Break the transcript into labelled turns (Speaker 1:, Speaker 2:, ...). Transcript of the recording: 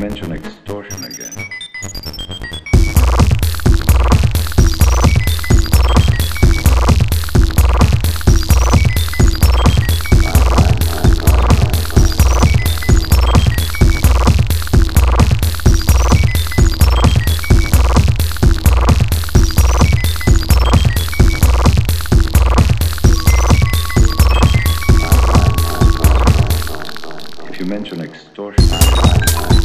Speaker 1: Mention extortion again. If you mention extortion.